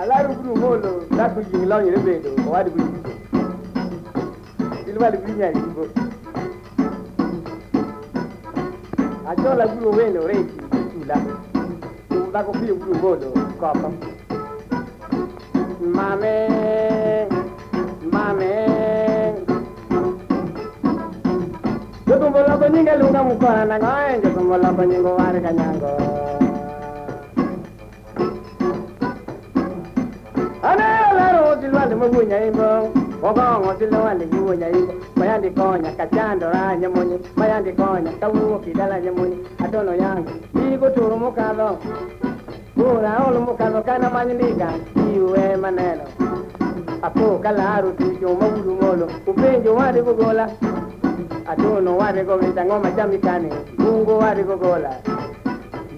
alarugudu molo laku jingla yere be do wa di buyi do ilwa di buyi ni bo ajo la mame nyinge luka mukora nango enje eh, kumbo lombo nyingo warga nyango ane olero otil wande mogunya imbo ogongo otil wande giwonya imbo mayandi konya kachandora nyemonyi mayandi konya kawuok idala nyemonyi adono yangu igoturu mokadho bura ol mokadho kana many ndiga iwe maneno apo kalaru tijo mawulu molo upenjo wade gogola atuno warikovita ng'oma chamikani mungu warikukula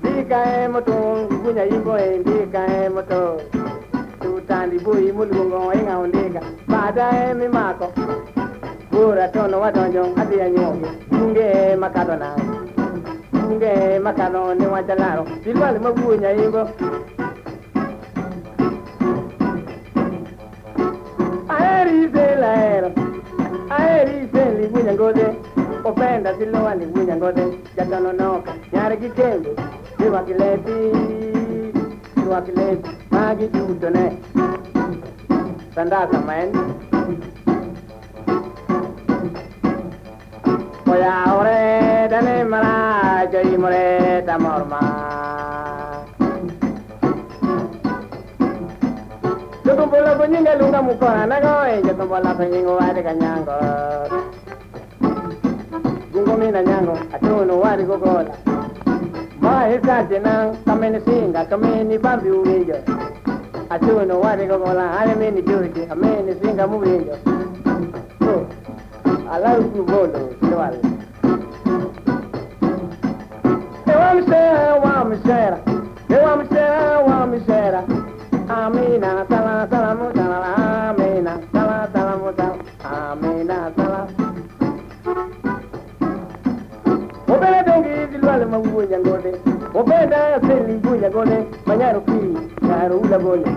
ndikae moto kunya yimboe ndikae moto tutandi bui mulungo ing'ao ndika batae mimako bura tono watonjo atia nyonge munge e makadona munge makadho ni wachalaro silwali mokunya yimbo wakilowa ni mwinya ngode jatano noka nyari gitenge niwakilepi niwakilepi magi jutone sandaka maen oya ore dane mara joi more tamorma Jotumbola kunyinga lunga mukona nago, jotumbola kunyinga wade kanyango. kumi na nyang'o atuno wari gogola mahikate na kameni singa kameni bambi uwinjo atuno wari gogola ale meni juji ameni singa muwinjo so alau kubolo siwal ewamsera wamsera ma wuya ngode obeda seli wuya ngode manyaro pi naro ula gole